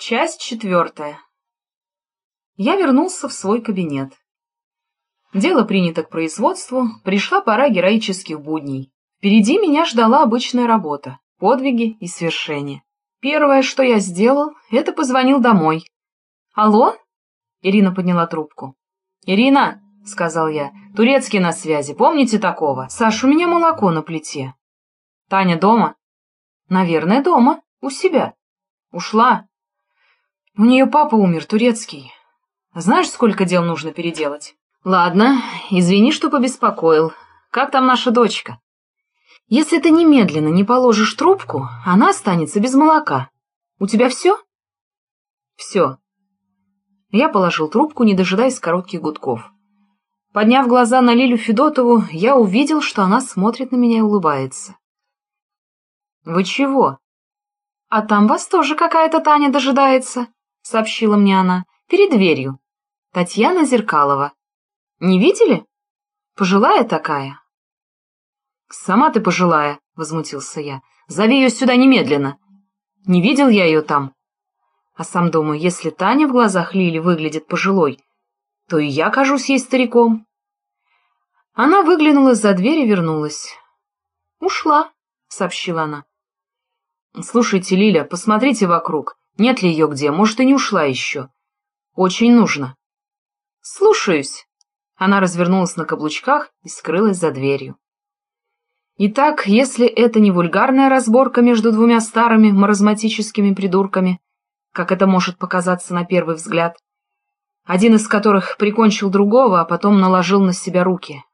Часть четвертая. Я вернулся в свой кабинет. Дело принято к производству, пришла пора героических будней. Впереди меня ждала обычная работа, подвиги и свершения. Первое, что я сделал, это позвонил домой. «Алло?» — Ирина подняла трубку. «Ирина!» — сказал я. «Турецкий на связи, помните такого? Саш, у меня молоко на плите». «Таня дома?» «Наверное, дома, у себя». «Ушла?» У нее папа умер, турецкий. Знаешь, сколько дел нужно переделать? Ладно, извини, что побеспокоил. Как там наша дочка? Если ты немедленно не положишь трубку, она останется без молока. У тебя все? Все. Я положил трубку, не дожидаясь коротких гудков. Подняв глаза на Лилю Федотову, я увидел, что она смотрит на меня и улыбается. «Вы чего?» «А там вас тоже какая-то Таня дожидается», — сообщила мне она, — перед дверью. Татьяна Зеркалова. Не видели? Пожилая такая. Сама ты пожилая, — возмутился я. Зови ее сюда немедленно. Не видел я ее там. А сам думаю, если Таня в глазах Лили выглядит пожилой, то и я кажусь ей стариком. Она выглянула за дверь и вернулась. «Ушла», — сообщила она. «Слушайте, Лиля, посмотрите вокруг. Нет ли ее где? Может, и не ушла еще. Очень нужно. Слушаюсь. Она развернулась на каблучках и скрылась за дверью. Итак, если это не вульгарная разборка между двумя старыми маразматическими придурками, как это может показаться на первый взгляд, один из которых прикончил другого, а потом наложил на себя руки,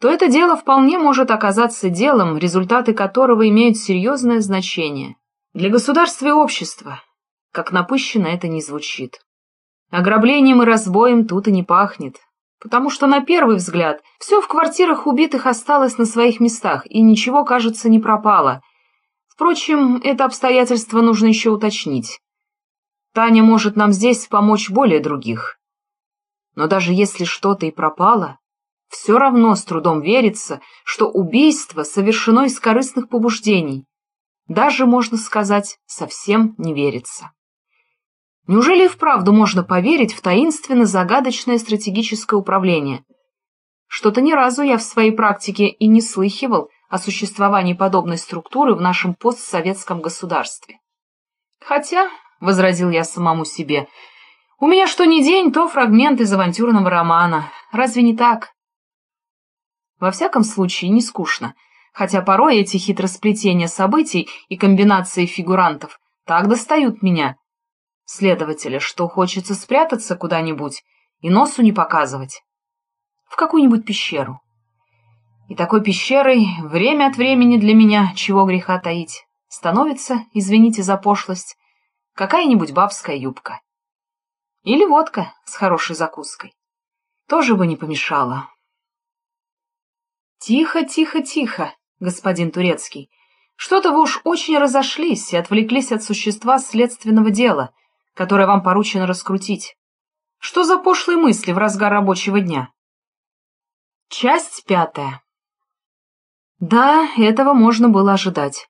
то это дело вполне может оказаться делом, результаты которого имеют серьезное значение для государства и общества, как напыщенно это не звучит. Ограблением и разбоем тут и не пахнет, потому что на первый взгляд все в квартирах убитых осталось на своих местах, и ничего, кажется, не пропало. Впрочем, это обстоятельство нужно еще уточнить. Таня может нам здесь помочь более других. Но даже если что-то и пропало, все равно с трудом верится, что убийство совершено из корыстных побуждений. Даже, можно сказать, совсем не верится. Неужели и вправду можно поверить в таинственно-загадочное стратегическое управление? Что-то ни разу я в своей практике и не слыхивал о существовании подобной структуры в нашем постсоветском государстве. Хотя, — возразил я самому себе, — у меня что ни день, то фрагмент из авантюрного романа. Разве не так? Во всяком случае, не скучно, хотя порой эти хитросплетения событий и комбинации фигурантов так достают меня, следователя, что хочется спрятаться куда-нибудь и носу не показывать. В какую-нибудь пещеру. И такой пещерой время от времени для меня, чего греха таить, становится, извините за пошлость, какая-нибудь бабская юбка. Или водка с хорошей закуской. Тоже бы не помешало. Тихо, тихо, тихо, господин Турецкий. Что-то вы уж очень разошлись и отвлеклись от существа следственного дела — которое вам поручено раскрутить. Что за пошлые мысли в разгар рабочего дня? Часть пятая. Да, этого можно было ожидать.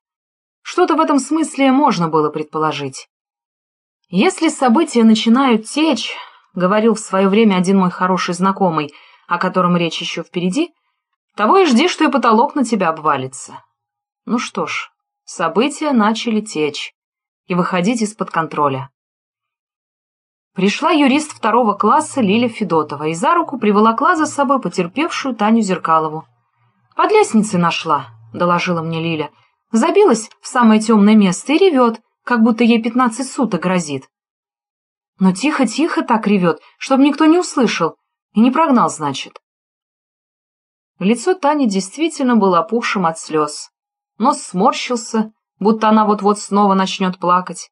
Что-то в этом смысле можно было предположить. Если события начинают течь, говорил в свое время один мой хороший знакомый, о котором речь еще впереди, того и жди, что и потолок на тебя обвалится. Ну что ж, события начали течь и выходить из-под контроля. Пришла юрист второго класса Лиля Федотова и за руку приволокла за собой потерпевшую Таню Зеркалову. «Под лестницей нашла», — доложила мне Лиля. «Забилась в самое темное место и ревет, как будто ей пятнадцать суток грозит». Но тихо-тихо так ревет, чтобы никто не услышал и не прогнал, значит. Лицо Тани действительно было опухшим от слез. Нос сморщился, будто она вот-вот снова начнет плакать.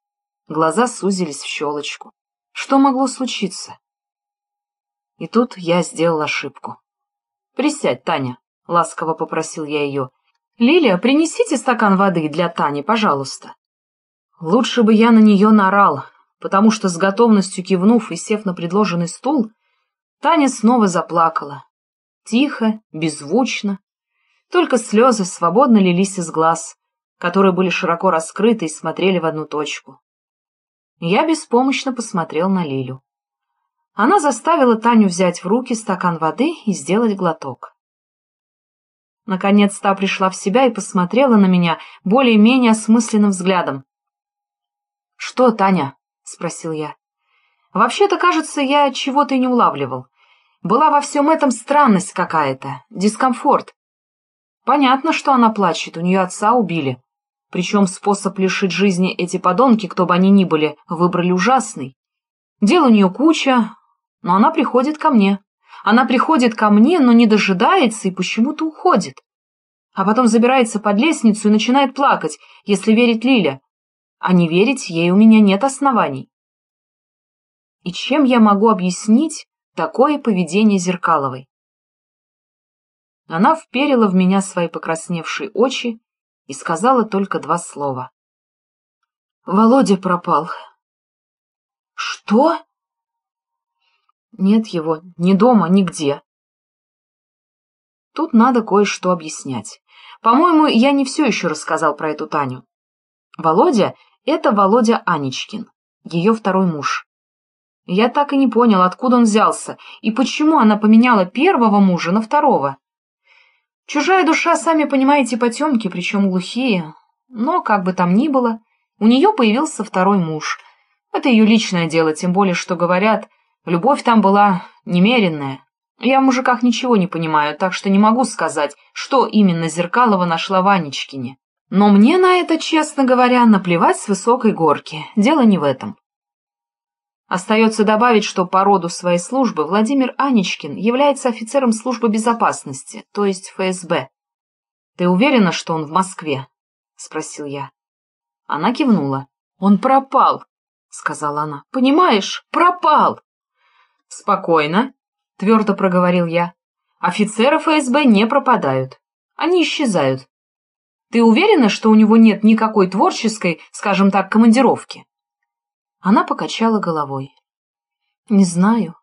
Глаза сузились в щелочку. Что могло случиться? И тут я сделал ошибку. «Присядь, Таня», — ласково попросил я ее. «Лилия, принесите стакан воды для Тани, пожалуйста». Лучше бы я на нее наорал, потому что с готовностью кивнув и сев на предложенный стул, Таня снова заплакала. Тихо, беззвучно. Только слезы свободно лились из глаз, которые были широко раскрыты и смотрели в одну точку. Я беспомощно посмотрел на Лилю. Она заставила Таню взять в руки стакан воды и сделать глоток. Наконец та пришла в себя и посмотрела на меня более-менее осмысленным взглядом. — Что, Таня? — спросил я. — Вообще-то, кажется, я чего-то и не улавливал. Была во всем этом странность какая-то, дискомфорт. Понятно, что она плачет, у нее отца убили. Причем способ лишить жизни эти подонки, кто бы они ни были, выбрали ужасный. Дел у нее куча, но она приходит ко мне. Она приходит ко мне, но не дожидается и почему-то уходит. А потом забирается под лестницу и начинает плакать, если верить Лиля. А не верить ей у меня нет оснований. И чем я могу объяснить такое поведение Зеркаловой? Она вперила в меня свои покрасневшие очи и сказала только два слова. «Володя пропал». «Что?» Нет его ни дома, нигде. Тут надо кое-что объяснять. По-моему, я не все еще рассказал про эту Таню. Володя — это Володя Анечкин, ее второй муж. Я так и не понял, откуда он взялся и почему она поменяла первого мужа на второго. Чужая душа, сами понимаете, потемки, причем глухие. Но, как бы там ни было, у нее появился второй муж. Это ее личное дело, тем более, что говорят, Любовь там была немеренная. Я в мужиках ничего не понимаю, так что не могу сказать, что именно Зеркалова нашла в Анечкине. Но мне на это, честно говоря, наплевать с высокой горки. Дело не в этом. Остается добавить, что по роду своей службы Владимир Анечкин является офицером службы безопасности, то есть ФСБ. «Ты уверена, что он в Москве?» — спросил я. Она кивнула. «Он пропал», — сказала она. «Понимаешь, пропал!» «Спокойно», — твердо проговорил я. «Офицеры ФСБ не пропадают. Они исчезают. Ты уверена, что у него нет никакой творческой, скажем так, командировки?» Она покачала головой. «Не знаю».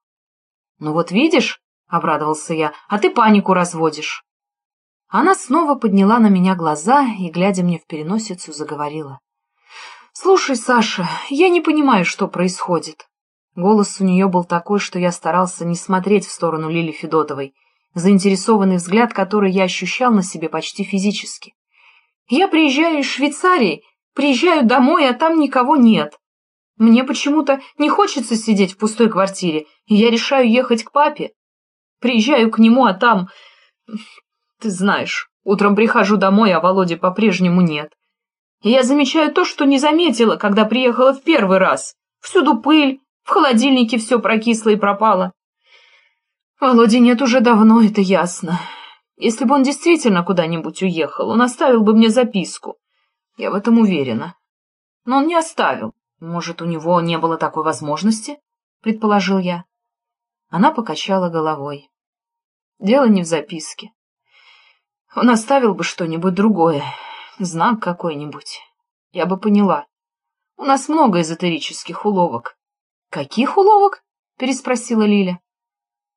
«Ну вот видишь», — обрадовался я, — «а ты панику разводишь». Она снова подняла на меня глаза и, глядя мне в переносицу, заговорила. «Слушай, Саша, я не понимаю, что происходит. Голос у нее был такой, что я старался не смотреть в сторону Лили Федотовой, заинтересованный взгляд, который я ощущал на себе почти физически. Я приезжаю из Швейцарии, приезжаю домой, а там никого нет. Мне почему-то не хочется сидеть в пустой квартире, и я решаю ехать к папе. Приезжаю к нему, а там... Ты знаешь, утром прихожу домой, а Володи по-прежнему нет. И я замечаю то, что не заметила, когда приехала в первый раз. Всюду пыль, в холодильнике все прокисло и пропало. Володи нет уже давно, это ясно. Если бы он действительно куда-нибудь уехал, он оставил бы мне записку. Я в этом уверена. Но он не оставил. Может, у него не было такой возможности? Предположил я. Она покачала головой. Дело не в записке. Он оставил бы что-нибудь другое, знак какой-нибудь. Я бы поняла. У нас много эзотерических уловок. «Каких уловок?» — переспросила Лиля.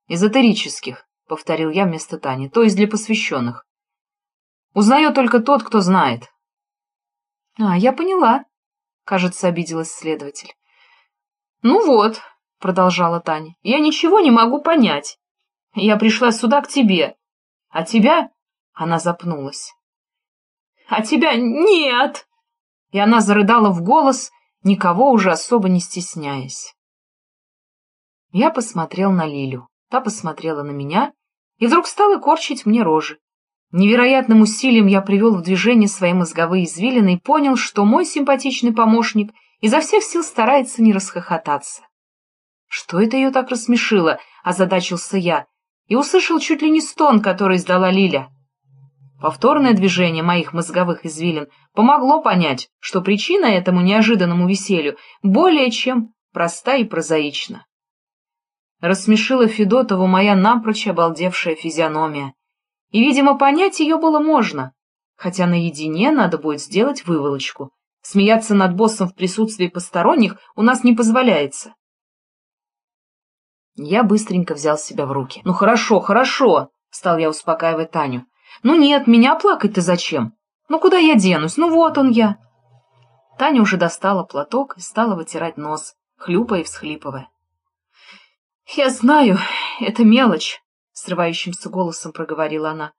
«Эзотерических», — повторил я вместо Тани, — «то есть для посвященных. Узнает только тот, кто знает». «А, я поняла», — кажется, обиделась следователь. «Ну вот», — продолжала Таня, — «я ничего не могу понять. Я пришла сюда к тебе, а тебя...» — она запнулась. «А тебя нет!» И она зарыдала в голос, никого уже особо не стесняясь. Я посмотрел на Лилю, та посмотрела на меня и вдруг стала корчить мне рожи. Невероятным усилием я привел в движение свои мозговые извилины и понял, что мой симпатичный помощник изо всех сил старается не расхохотаться. Что это ее так рассмешило, озадачился я, и услышал чуть ли не стон, который издала Лиля. Повторное движение моих мозговых извилин помогло понять, что причина этому неожиданному веселью более чем проста и прозаична. Рассмешила Федотову моя напрочь обалдевшая физиономия. И, видимо, понять ее было можно, хотя наедине надо будет сделать выволочку. Смеяться над боссом в присутствии посторонних у нас не позволяется. Я быстренько взял себя в руки. «Ну хорошо, хорошо!» — стал я успокаивать Таню. «Ну нет, меня плакать-то зачем? Ну куда я денусь? Ну вот он я!» Таня уже достала платок и стала вытирать нос, хлюпая и всхлипывая. — Я знаю, это мелочь, — срывающимся голосом проговорила она.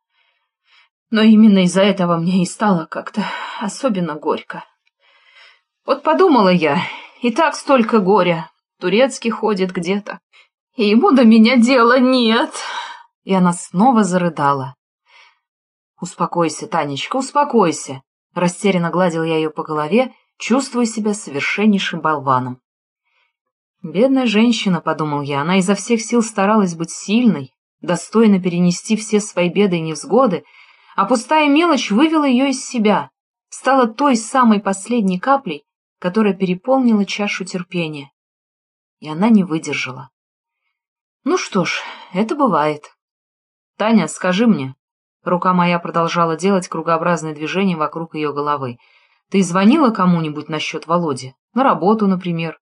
— Но именно из-за этого мне и стало как-то особенно горько. Вот подумала я, и так столько горя. Турецкий ходит где-то, и ему до меня дела нет. И она снова зарыдала. — Успокойся, Танечка, успокойся, — растерянно гладил я ее по голове, чувствуя себя совершеннейшим болваном. Бедная женщина, — подумал я, — она изо всех сил старалась быть сильной, достойно перенести все свои беды и невзгоды, а пустая мелочь вывела ее из себя, стала той самой последней каплей, которая переполнила чашу терпения. И она не выдержала. Ну что ж, это бывает. Таня, скажи мне, Рука моя продолжала делать кругообразные движения вокруг ее головы. «Ты звонила кому-нибудь насчет Володи? На работу, например?»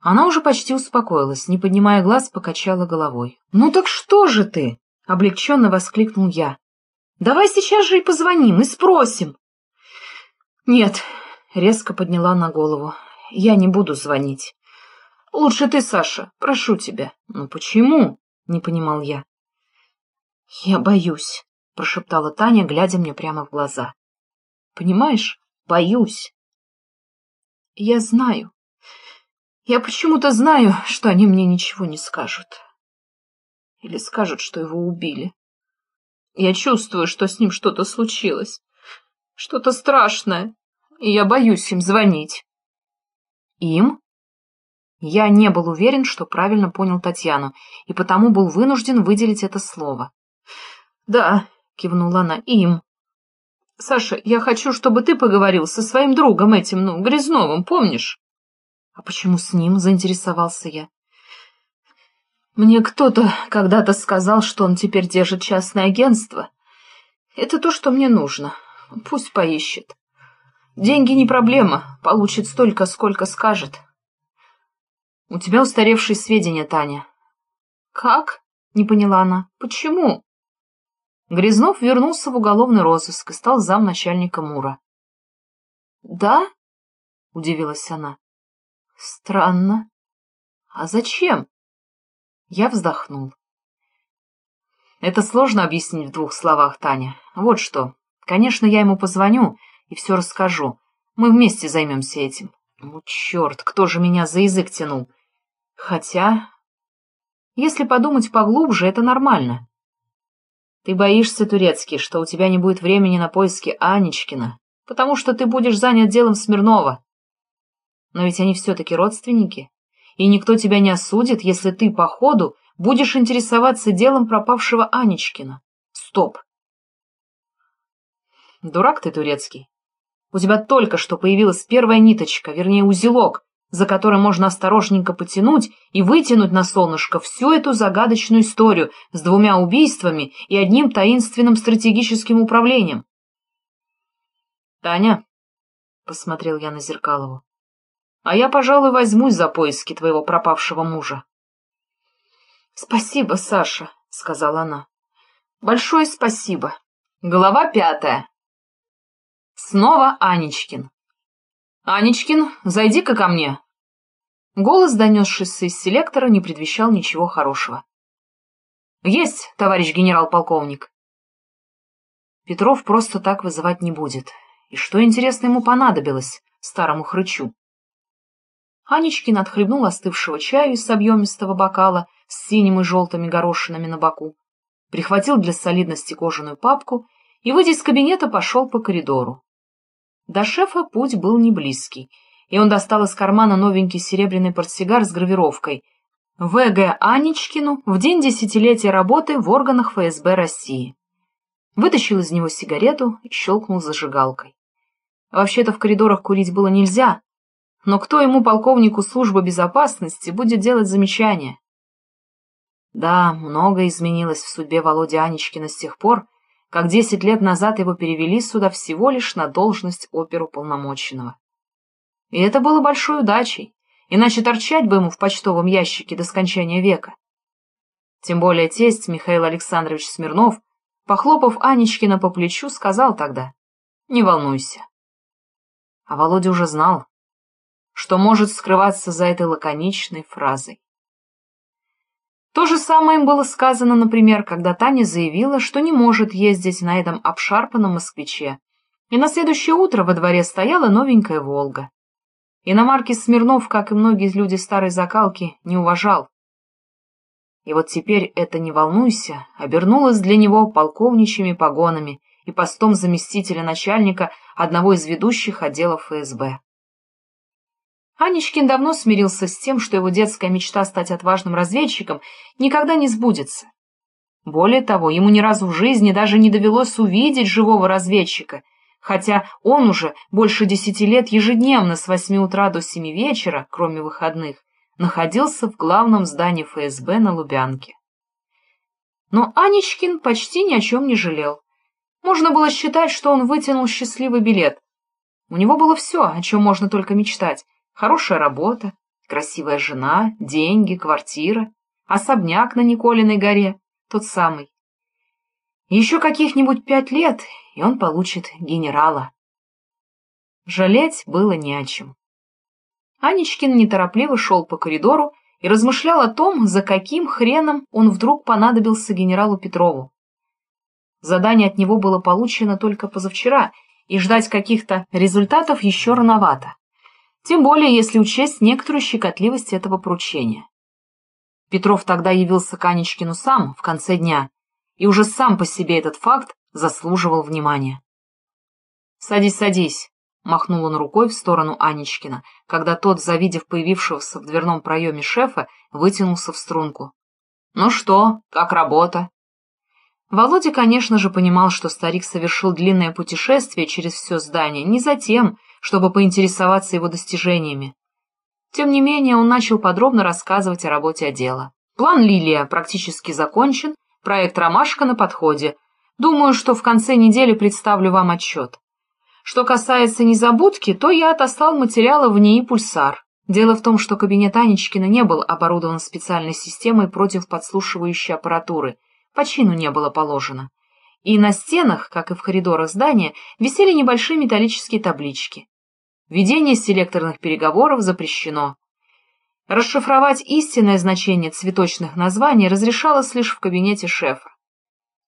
Она уже почти успокоилась, не поднимая глаз, покачала головой. «Ну так что же ты?» — облегченно воскликнул я. «Давай сейчас же и позвоним, и спросим». «Нет», — резко подняла на голову, — «я не буду звонить». «Лучше ты, Саша, прошу тебя». «Ну почему?» — не понимал я. «Я боюсь», — прошептала Таня, глядя мне прямо в глаза. «Понимаешь, боюсь». «Я знаю. Я почему-то знаю, что они мне ничего не скажут. Или скажут, что его убили. Я чувствую, что с ним что-то случилось, что-то страшное, и я боюсь им звонить». «Им?» Я не был уверен, что правильно понял Татьяну, и потому был вынужден выделить это слово. «Да», — кивнула она, — «им». «Саша, я хочу, чтобы ты поговорил со своим другом этим, ну, Грязновым, помнишь?» «А почему с ним?» — заинтересовался я. «Мне кто-то когда-то сказал, что он теперь держит частное агентство. Это то, что мне нужно. Пусть поищет. Деньги не проблема, получит столько, сколько скажет». «У тебя устаревшие сведения, Таня». «Как?» — не поняла она. «Почему?» Грязнов вернулся в уголовный розыск и стал замначальника МУРа. «Да?» — удивилась она. «Странно. А зачем?» Я вздохнул. «Это сложно объяснить в двух словах, Таня. Вот что. Конечно, я ему позвоню и все расскажу. Мы вместе займемся этим. Ну, черт, кто же меня за язык тянул? Хотя, если подумать поглубже, это нормально. Ты боишься, Турецкий, что у тебя не будет времени на поиски Анечкина, потому что ты будешь занят делом Смирнова. Но ведь они все-таки родственники, и никто тебя не осудит, если ты по ходу будешь интересоваться делом пропавшего Анечкина. Стоп! Дурак ты, Турецкий. У тебя только что появилась первая ниточка, вернее, узелок, за которым можно осторожненько потянуть и вытянуть на солнышко всю эту загадочную историю с двумя убийствами и одним таинственным стратегическим управлением. «Таня», — посмотрел я на Зеркалову, — «а я, пожалуй, возьмусь за поиски твоего пропавшего мужа». «Спасибо, Саша», — сказала она. «Большое спасибо». Глава пятая. Снова Анечкин. «Анечкин, зайди-ка ко мне!» Голос, донесшийся из селектора, не предвещал ничего хорошего. «Есть, товарищ генерал-полковник!» Петров просто так вызывать не будет. И что, интересно, ему понадобилось, старому хрычу? Анечкин отхлебнул остывшего чаю из объемистого бокала с синими и желтыми горошинами на боку, прихватил для солидности кожаную папку и, выйдя из кабинета, пошел по коридору. До шефа путь был не близкий, и он достал из кармана новенький серебряный портсигар с гравировкой «В.Г. Анечкину в день десятилетия работы в органах ФСБ России». Вытащил из него сигарету и щелкнул зажигалкой. Вообще-то в коридорах курить было нельзя, но кто ему, полковнику службы безопасности, будет делать замечания? Да, многое изменилось в судьбе Володи Анечкина с тех пор, как десять лет назад его перевели сюда всего лишь на должность оперуполномоченного. И это было большой удачей, иначе торчать бы ему в почтовом ящике до скончания века. Тем более тесть Михаил Александрович Смирнов, похлопав Анечкина по плечу, сказал тогда «Не волнуйся». А Володя уже знал, что может скрываться за этой лаконичной фразой. То же самое им было сказано, например, когда Таня заявила, что не может ездить на этом обшарпанном москвиче, и на следующее утро во дворе стояла новенькая «Волга». Иномарки Смирнов, как и многие люди старой закалки, не уважал. И вот теперь это «не волнуйся» обернулось для него полковничьими погонами и постом заместителя начальника одного из ведущих отделов ФСБ. Анечкин давно смирился с тем, что его детская мечта стать отважным разведчиком никогда не сбудется. Более того, ему ни разу в жизни даже не довелось увидеть живого разведчика, хотя он уже больше десяти лет ежедневно с восьми утра до семи вечера, кроме выходных, находился в главном здании ФСБ на Лубянке. Но Анечкин почти ни о чем не жалел. Можно было считать, что он вытянул счастливый билет. У него было все, о чем можно только мечтать Хорошая работа, красивая жена, деньги, квартира, особняк на Николиной горе, тот самый. Еще каких-нибудь пять лет, и он получит генерала. Жалеть было не о чем. Анечкин неторопливо шел по коридору и размышлял о том, за каким хреном он вдруг понадобился генералу Петрову. Задание от него было получено только позавчера, и ждать каких-то результатов еще рановато тем более если учесть некоторую щекотливость этого поручения. Петров тогда явился к Анечкину сам в конце дня, и уже сам по себе этот факт заслуживал внимания. «Садись, садись», — махнул он рукой в сторону Анечкина, когда тот, завидев появившегося в дверном проеме шефа, вытянулся в струнку. «Ну что, как работа?» Володя, конечно же, понимал, что старик совершил длинное путешествие через все здание не за тем, чтобы поинтересоваться его достижениями. Тем не менее, он начал подробно рассказывать о работе отдела. План «Лилия» практически закончен, проект «Ромашка» на подходе. Думаю, что в конце недели представлю вам отчет. Что касается незабудки, то я отослал материалы в НИИ «Пульсар». Дело в том, что кабинет Анечкина не был оборудован специальной системой против подслушивающей аппаратуры, по чину не было положено. И на стенах, как и в коридорах здания, висели небольшие металлические таблички. Ведение селекторных переговоров запрещено. Расшифровать истинное значение цветочных названий разрешалось лишь в кабинете шефа.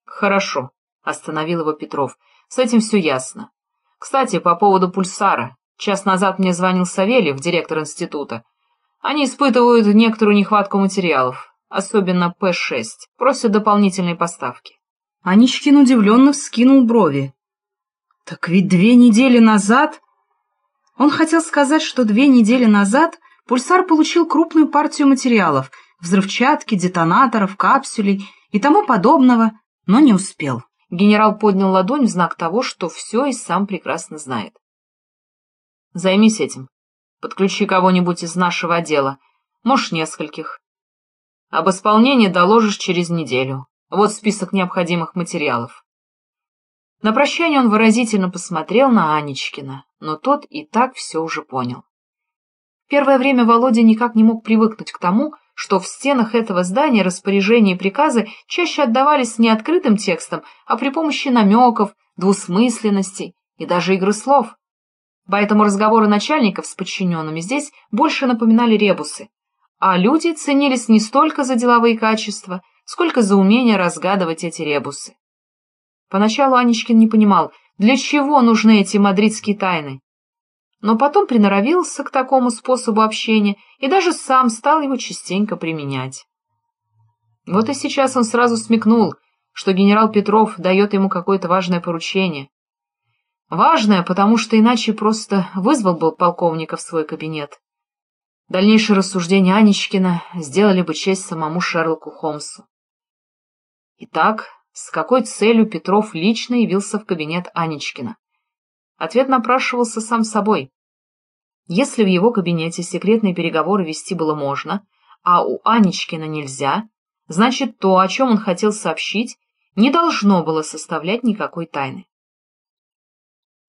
«Хорошо», — остановил его Петров, — «с этим все ясно. Кстати, по поводу пульсара. Час назад мне звонил Савельев, директор института. Они испытывают некоторую нехватку материалов, особенно П-6, просят дополнительной поставки». Аничкин удивленно вскинул брови. «Так ведь две недели назад...» Он хотел сказать, что две недели назад пульсар получил крупную партию материалов, взрывчатки, детонаторов, капсулей и тому подобного, но не успел. Генерал поднял ладонь в знак того, что все и сам прекрасно знает. «Займись этим. Подключи кого-нибудь из нашего отдела, можешь нескольких. Об исполнении доложишь через неделю. Вот список необходимых материалов. На прощание он выразительно посмотрел на Анечкина, но тот и так все уже понял. Первое время Володя никак не мог привыкнуть к тому, что в стенах этого здания распоряжения и приказы чаще отдавались не открытым текстом, а при помощи намеков, двусмысленностей и даже игры слов. Поэтому разговоры начальников с подчиненными здесь больше напоминали ребусы, а люди ценились не столько за деловые качества, сколько за умение разгадывать эти ребусы. Поначалу Анечкин не понимал, для чего нужны эти мадридские тайны. Но потом приноровился к такому способу общения и даже сам стал его частенько применять. Вот и сейчас он сразу смекнул, что генерал Петров дает ему какое-то важное поручение. Важное, потому что иначе просто вызвал бы полковника в свой кабинет. Дальнейшие рассуждения Анечкина сделали бы честь самому Шерлоку Холмсу. Итак, с какой целью Петров лично явился в кабинет Анечкина. Ответ напрашивался сам собой. Если в его кабинете секретные переговоры вести было можно, а у Анечкина нельзя, значит, то, о чем он хотел сообщить, не должно было составлять никакой тайны.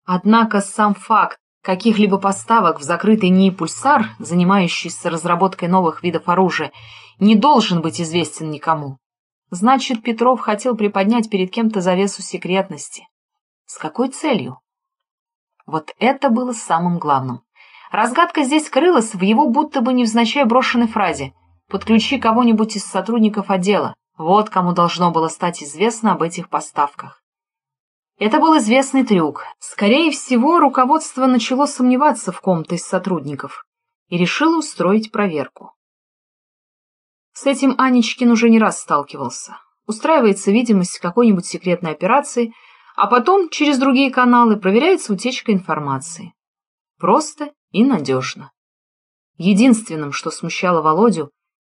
Однако сам факт каких-либо поставок в закрытый НИИ «Пульсар», занимающийся разработкой новых видов оружия, не должен быть известен никому. Значит, Петров хотел приподнять перед кем-то завесу секретности. С какой целью? Вот это было самым главным. Разгадка здесь крылась в его будто бы невзначай брошенной фразе «Подключи кого-нибудь из сотрудников отдела». Вот кому должно было стать известно об этих поставках. Это был известный трюк. Скорее всего, руководство начало сомневаться в ком-то из сотрудников и решило устроить проверку. С этим Анечкин уже не раз сталкивался. Устраивается видимость какой-нибудь секретной операции, а потом через другие каналы проверяется утечка информации. Просто и надежно. Единственным, что смущало Володю,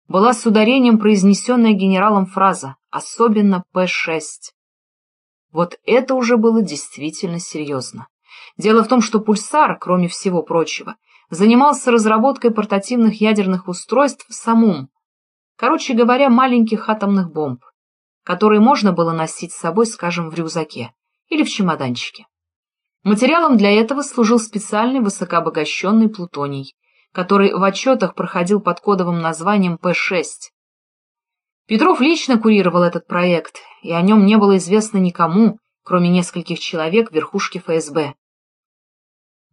была с ударением произнесенная генералом фраза «особенно П-6». Вот это уже было действительно серьезно. Дело в том, что «Пульсар», кроме всего прочего, занимался разработкой портативных ядерных устройств «Самум», короче говоря, маленьких атомных бомб, которые можно было носить с собой, скажем, в рюкзаке или в чемоданчике. Материалом для этого служил специальный высокообогащенный плутоний, который в отчетах проходил под кодовым названием П-6. Петров лично курировал этот проект, и о нем не было известно никому, кроме нескольких человек в верхушке ФСБ.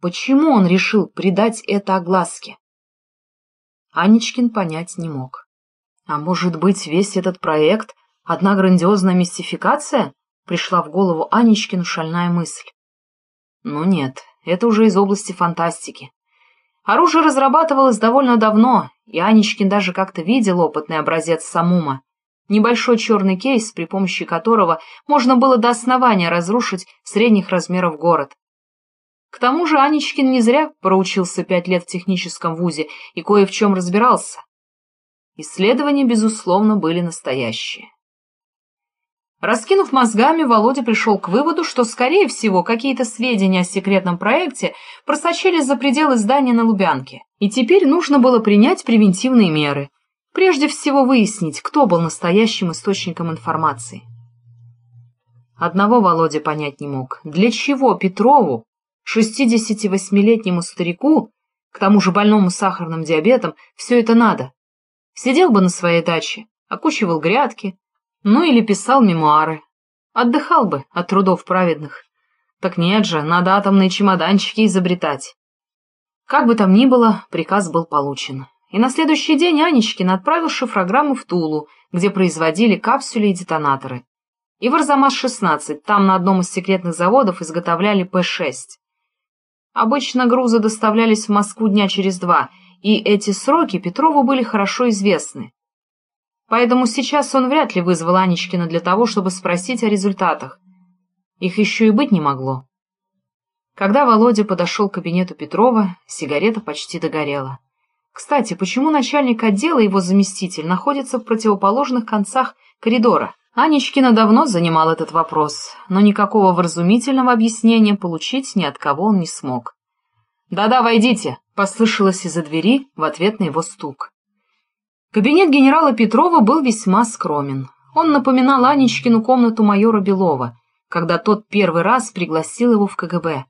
Почему он решил придать это огласке? Анечкин понять не мог. А может быть, весь этот проект — одна грандиозная мистификация? Пришла в голову Анечкину шальная мысль. Но нет, это уже из области фантастики. Оружие разрабатывалось довольно давно, и Анечкин даже как-то видел опытный образец самума. Небольшой черный кейс, при помощи которого можно было до основания разрушить средних размеров город. К тому же Анечкин не зря проучился пять лет в техническом вузе и кое в чем разбирался. Исследования, безусловно, были настоящие. Раскинув мозгами, Володя пришел к выводу, что, скорее всего, какие-то сведения о секретном проекте просочились за пределы здания на Лубянке, и теперь нужно было принять превентивные меры. Прежде всего выяснить, кто был настоящим источником информации. Одного Володя понять не мог. Для чего Петрову, 68-летнему старику, к тому же больному сахарным диабетом, все это надо? Сидел бы на своей даче, окучивал грядки, ну или писал мемуары. Отдыхал бы от трудов праведных. Так нет же, надо атомные чемоданчики изобретать. Как бы там ни было, приказ был получен. И на следующий день Анечкин отправил шифрограмму в Тулу, где производили капсули и детонаторы. И в Арзамас-16, там на одном из секретных заводов изготовляли П-6. Обычно грузы доставлялись в Москву дня через два, и эти сроки Петрову были хорошо известны поэтому сейчас он вряд ли вызвал Анечкина для того, чтобы спросить о результатах. Их еще и быть не могло. Когда Володя подошел к кабинету Петрова, сигарета почти догорела. Кстати, почему начальник отдела и его заместитель находятся в противоположных концах коридора? Анечкина давно занимал этот вопрос, но никакого вразумительного объяснения получить ни от кого он не смог. «Да-да, войдите!» — послышалось из-за двери в ответ на его стук. Кабинет генерала Петрова был весьма скромен. Он напоминал Анечкину комнату майора Белова, когда тот первый раз пригласил его в КГБ.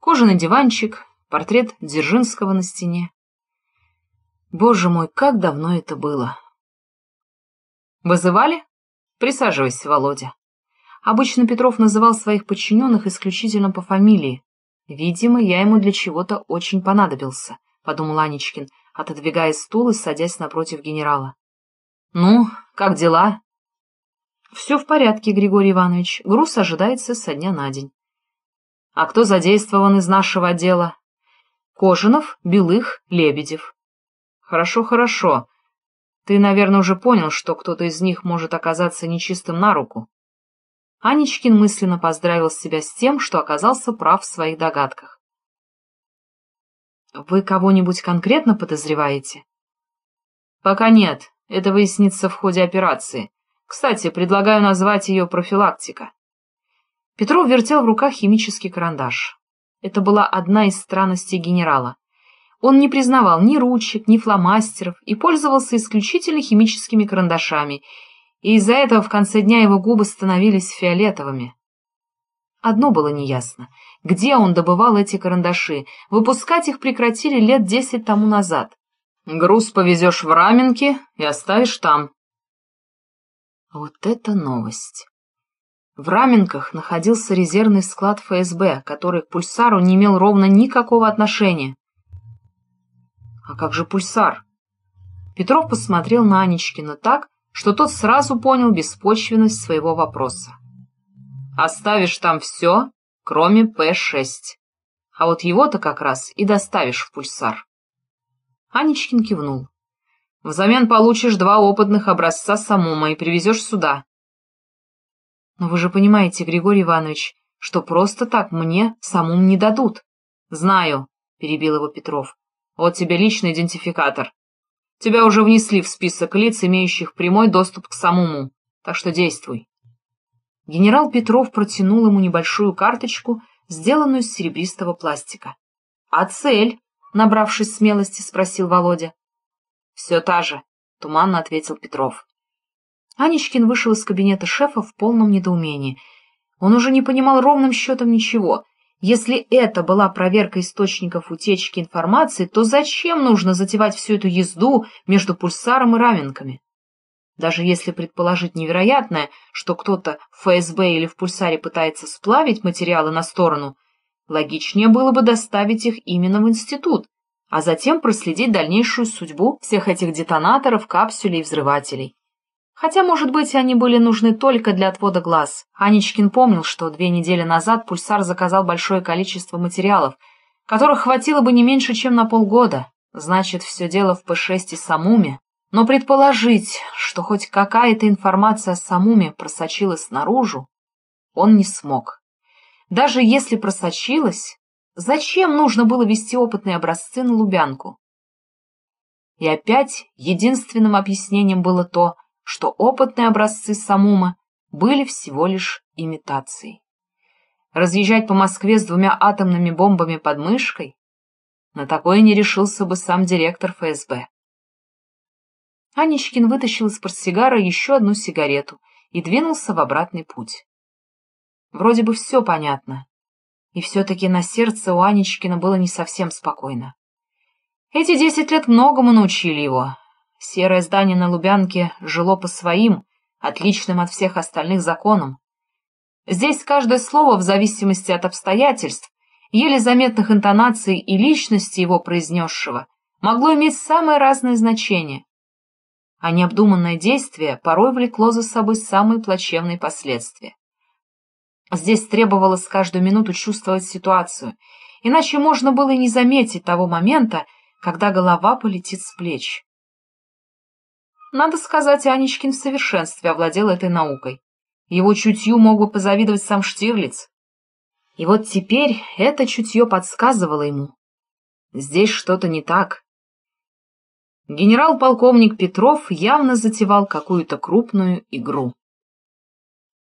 Кожаный диванчик, портрет Дзержинского на стене. Боже мой, как давно это было! «Вызывали?» «Присаживайся, Володя». Обычно Петров называл своих подчиненных исключительно по фамилии. «Видимо, я ему для чего-то очень понадобился», — подумал Анечкин, отодвигая стул и садясь напротив генерала. «Ну, как дела?» «Все в порядке, Григорий Иванович. Груз ожидается со дня на день». «А кто задействован из нашего отдела?» «Кожинов, Белых, Лебедев». «Хорошо, хорошо. Ты, наверное, уже понял, что кто-то из них может оказаться нечистым на руку». Анечкин мысленно поздравил себя с тем, что оказался прав в своих догадках. Вы кого-нибудь конкретно подозреваете? Пока нет. Это выяснится в ходе операции. Кстати, предлагаю назвать ее профилактика. Петров вертел в руках химический карандаш. Это была одна из странностей генерала. Он не признавал ни ручек, ни фломастеров и пользовался исключительно химическими карандашами, и из-за этого в конце дня его губы становились фиолетовыми. Одно было неясно. Где он добывал эти карандаши? Выпускать их прекратили лет десять тому назад. Груз повезешь в Раменки и оставишь там. Вот это новость! В Раменках находился резервный склад ФСБ, который к Пульсару не имел ровно никакого отношения. А как же Пульсар? Петров посмотрел на Анечкина так, что тот сразу понял беспочвенность своего вопроса. «Оставишь там все, кроме П-6, а вот его-то как раз и доставишь в Пульсар». Анечкин кивнул. «Взамен получишь два опытных образца самума и привезешь сюда». «Но вы же понимаете, Григорий Иванович, что просто так мне самум не дадут». «Знаю», — перебил его Петров. «Вот тебе личный идентификатор. Тебя уже внесли в список лиц, имеющих прямой доступ к самому, так что действуй. Генерал Петров протянул ему небольшую карточку, сделанную из серебристого пластика. — А цель? — набравшись смелости, спросил Володя. — Все та же, — туманно ответил Петров. Анечкин вышел из кабинета шефа в полном недоумении. Он уже не понимал ровным счетом ничего — если это была проверка источников утечки информации, то зачем нужно затевать всю эту езду между пульсаром и раменками? Даже если предположить невероятное, что кто-то в ФСБ или в пульсаре пытается сплавить материалы на сторону, логичнее было бы доставить их именно в институт, а затем проследить дальнейшую судьбу всех этих детонаторов, капсулей и взрывателей. Хотя, может быть, они были нужны только для отвода глаз. Анечкин помнил, что две недели назад Пульсар заказал большое количество материалов, которых хватило бы не меньше, чем на полгода. Значит, все дело в П6 и Самуме. Но предположить, что хоть какая-то информация о Самуме просочилась наружу, он не смог. Даже если просочилась, зачем нужно было вести опытные образцы на Лубянку? И опять единственным объяснением было то, что опытные образцы Самума были всего лишь имитацией. Разъезжать по Москве с двумя атомными бомбами под мышкой? На такое не решился бы сам директор ФСБ. Анечкин вытащил из портсигара еще одну сигарету и двинулся в обратный путь. Вроде бы все понятно, и все-таки на сердце у Анечкина было не совсем спокойно. Эти десять лет многому научили его, Серое здание на Лубянке жило по своим, отличным от всех остальных законам. Здесь каждое слово, в зависимости от обстоятельств, еле заметных интонаций и личности его произнесшего, могло иметь самое разное значение. А необдуманное действие порой влекло за собой самые плачевные последствия. Здесь требовалось каждую минуту чувствовать ситуацию, иначе можно было и не заметить того момента, когда голова полетит с плеч. Надо сказать, Анечкин в совершенстве овладел этой наукой. Его чутью мог бы позавидовать сам Штирлиц. И вот теперь это чутье подсказывало ему. Здесь что-то не так. Генерал-полковник Петров явно затевал какую-то крупную игру.